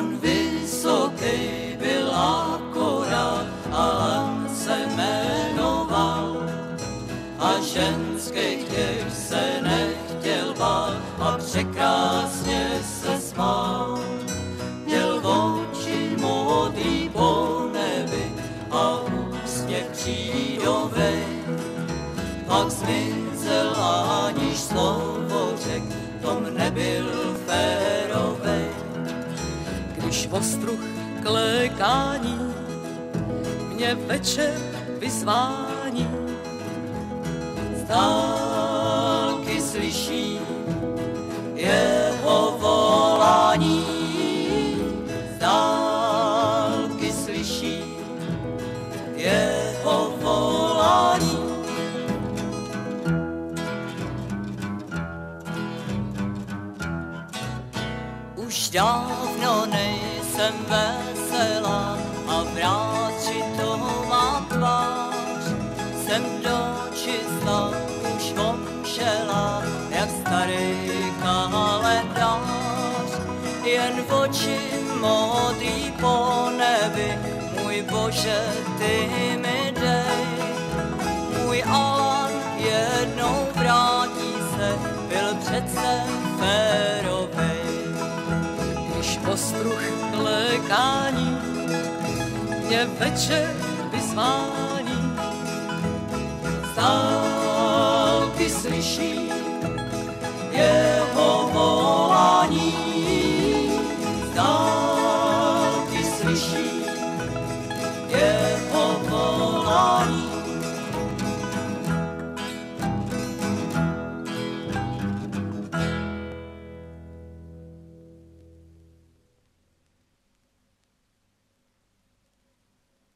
On vysoký byl akorát a se jmenoval a ženských těch se nechtěl bát a překrásně se smál. Měl oči modrý po nebi a úsměv přídovej. Pak zmizel aniž slovo Když ostruh klekání mě večer vyzvání, dálky slyší jeho volání. Už dávno nejsem veselá a vrátři to má tvář. Jsem dočistá, už omšela, jak starý kalendář. Jen oči modrý po nebi, můj Bože, ty mi dej. Můj Alan jednou vrátí se, byl přece férovej. Lekání mě večer vyzvání, slyší